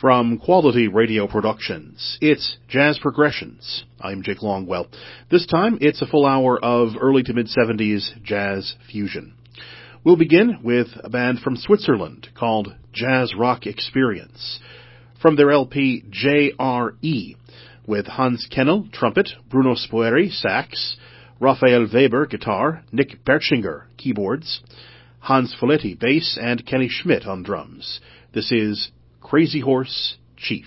From Quality Radio Productions, it's Jazz Progressions. I'm Jake Longwell. This time, it's a full hour of early to mid-70s jazz fusion. We'll begin with a band from Switzerland called Jazz Rock Experience. From their LP JRE, with Hans Kennel, trumpet, Bruno Spoerri, sax, Raphael Weber, guitar, Nick Bertschinger, keyboards, Hans Folletti, bass, and Kenny Schmidt on drums. This is Crazy Horse Chief.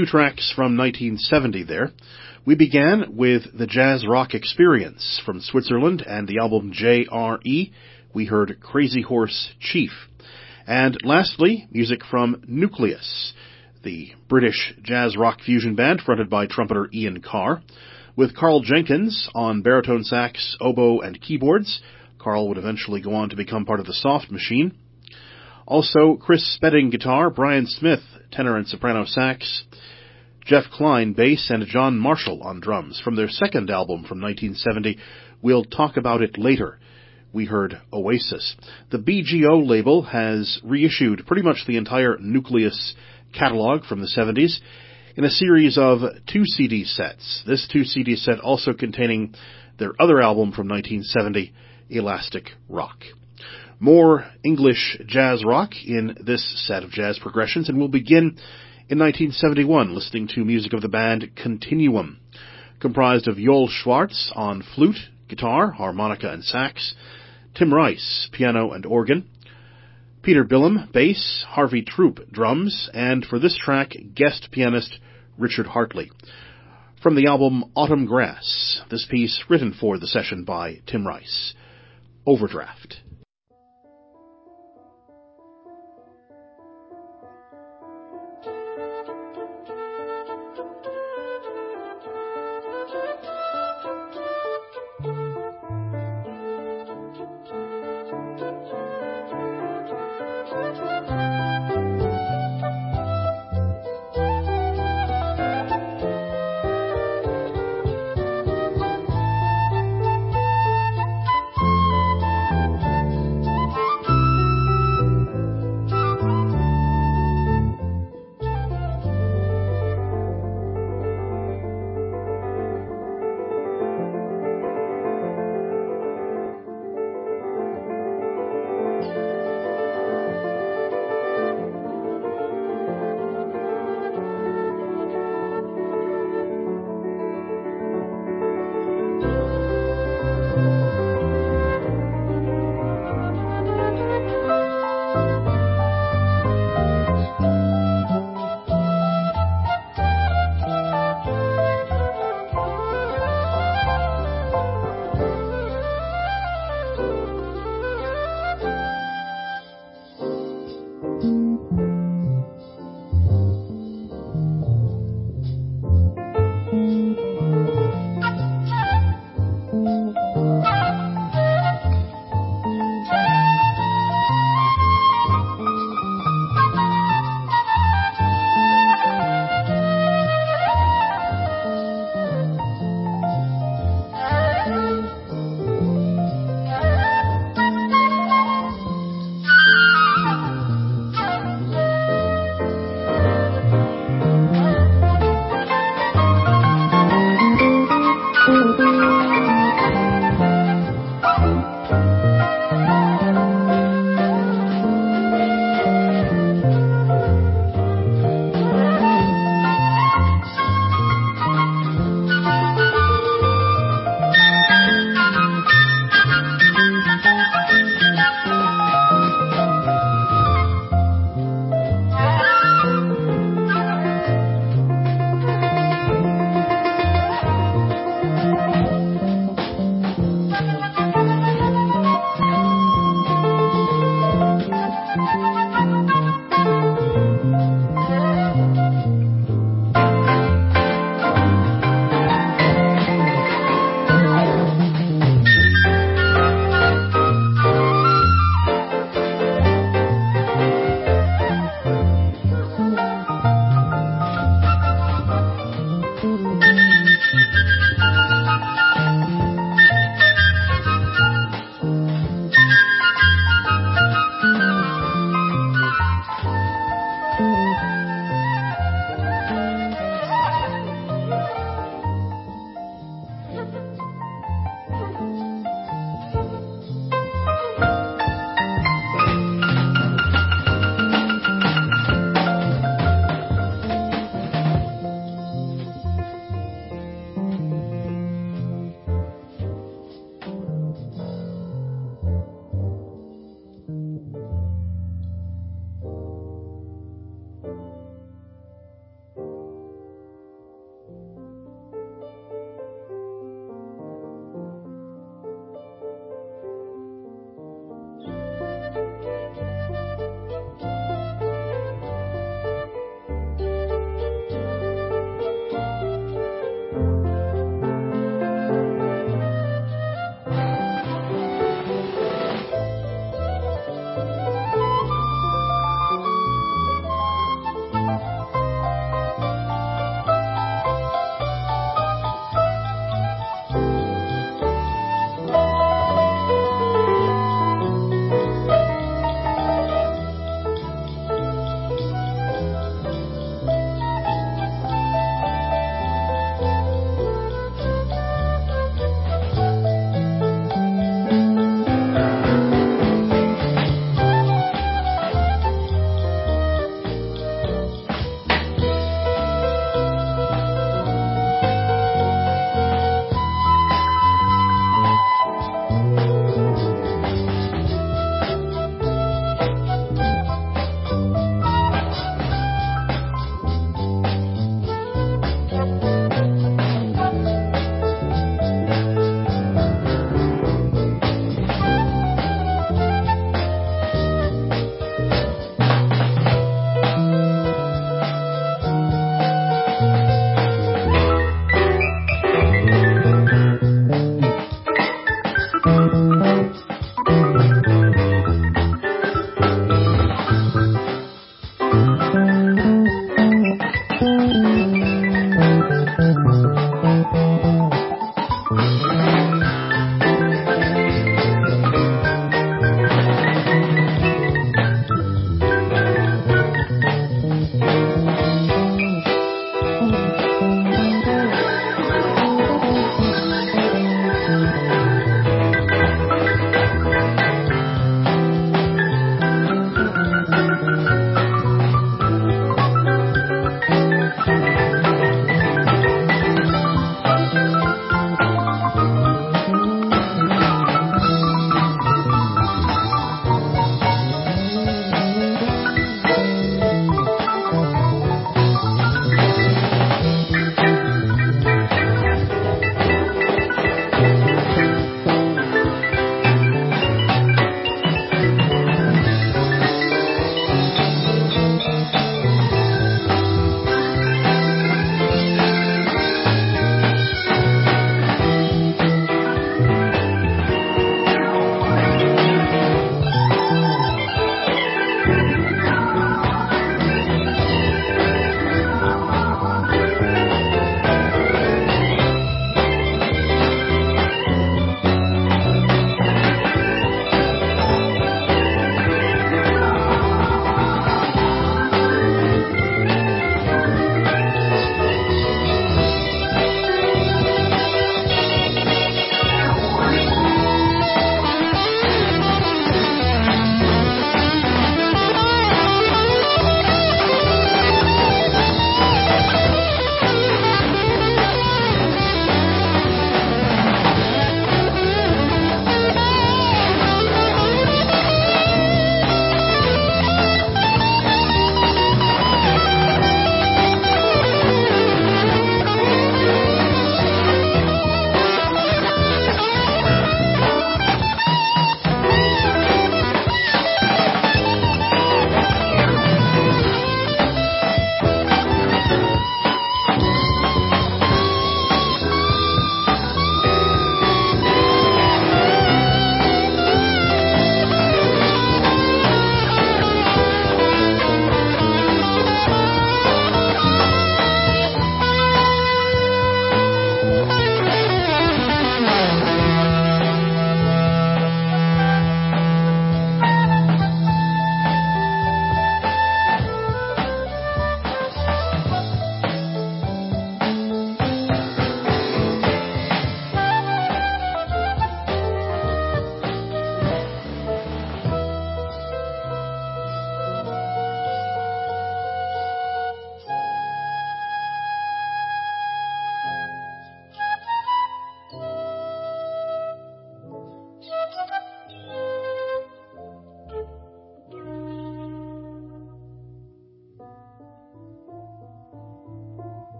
Two tracks from 1970 there. We began with the Jazz Rock Experience from Switzerland and the album J.R.E. We heard Crazy Horse Chief. And lastly, music from Nucleus, the British jazz rock fusion band fronted by trumpeter Ian Carr, with Karl Jenkins on baritone sax, oboe, and keyboards. Karl would eventually go on to become part of the Soft Machine. Also, Chris Spedding guitar, Brian Smith tenor and soprano sax, Jeff Clyne bass, and John Marshall on drums. From their second album from 1970, we'll talk about it later. We heard Oasis. The BGO label has reissued pretty much the entire Nucleus catalog from the 70s in a series of two CD sets. This two CD set also containing their other album from 1970, Elastic Rock. More English jazz rock in this set of jazz progressions, and we'll begin in 1971 listening to music of the band Continuum, comprised of Joel Schwartz on flute, guitar, harmonica, and sax, Tim Rice, piano and organ, Peter Billum, bass, Harvey Troup, drums, and for this track, guest pianist Richard Hartley. From the album Autumn Grass, this piece written for the session by Tim Rice. Overdraft.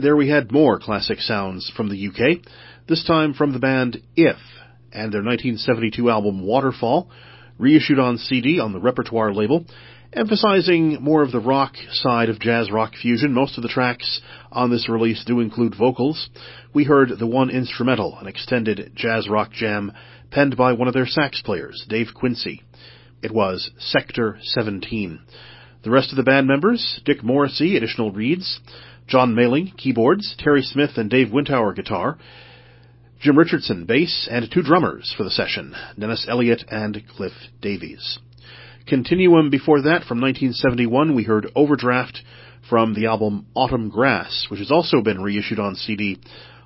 And there we had more classic sounds from the UK, this time from the band If and their 1972 album Waterfall, reissued on CD on the Repertoire label, emphasizing more of the rock side of jazz rock fusion. Most of the tracks on this release do include vocals. We heard the one instrumental, an extended jazz rock jam penned by one of their sax players, Dave Quincy. It was Sector 17. The rest of the band members, Dick Morrissey, additional reeds, John Mealing, keyboards, Terry Smith and Dave Wintour, guitar, Jim Richardson, bass, and two drummers for the session, Dennis Elliott and Cliff Davies. Continuum before that, from 1971, we heard Overdraft from the album Autumn Grass, which has also been reissued on CD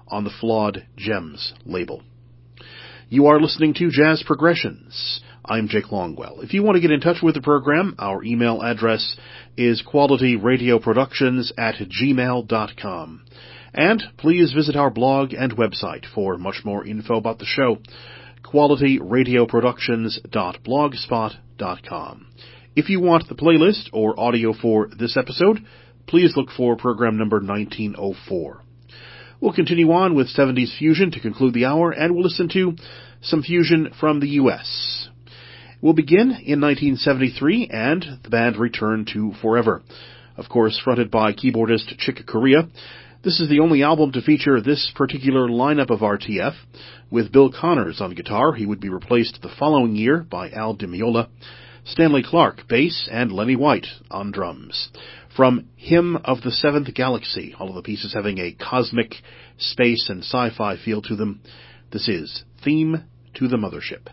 on the Flawed Gems label. You are listening to Jazz Progressions. I'm Jake Longwell. If you want to get in touch with the program, our email address is qualityradioproductions at gmail.com. And please visit our blog and website for much more info about the show, qualityradioproductions.blogspot.com. If you want the playlist or audio for this episode, please look for program number 1904. We'll continue on with 70s Fusion to conclude the hour, and we'll listen to some fusion from the U.S. We'll begin in 1973, and the band return to Forever. Of course, fronted by keyboardist Chick Corea. This is the only album to feature this particular lineup of RTF. With Bill Connors on guitar, he would be replaced the following year by Al Di Meola, Stanley Clarke, bass, and Lenny White on drums. From Hymn of the Seventh Galaxy, all of the pieces having a cosmic, space, and sci-fi feel to them, this is Theme to the Mothership.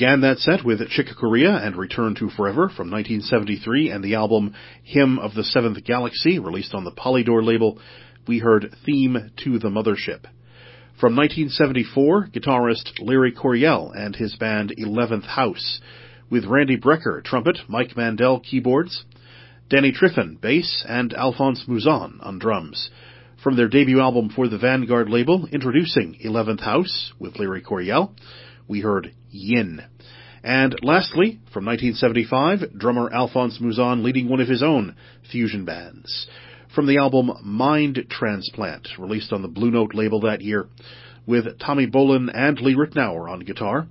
Began that set with Chick Corea and Return to Forever from 1973 and the album Hymn of the Seventh Galaxy, released on the Polydor label. We heard Theme to the Mothership. From 1974, guitarist Larry Coryell and his band Eleventh House, with Randy Brecker, trumpet, Mike Mandel, keyboards, Danny Trifan, bass, and Alphonse Mouzon on drums. From their debut album for the Vanguard label, introducing Eleventh House with Larry Coryell, we heard Yin. And lastly, from 1975, drummer Alphonse Mouzon leading one of his own fusion bands. From the album Mind Transplant, released on the Blue Note label that year, with Tommy Bolin and Lee Ritenour on guitar,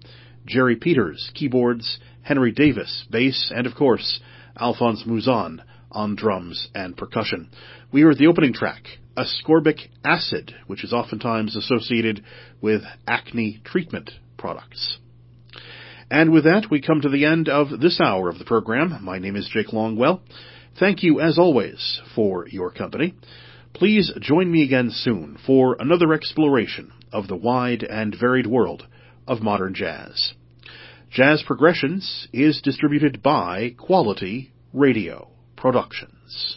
Jerry Peters, keyboards, Henry Davis, bass, and of course, Alphonse Mouzon on drums and percussion. We heard the opening track, ascorbic acid, which is oftentimes associated with acne treatment products. And with that, we come to the end of this hour of the program. My name is Jake Longwell. Thank you, as always, for your company. Please join me again soon for another exploration of the wide and varied world of modern jazz. Jazz Progressions is distributed by Quality Radio Productions.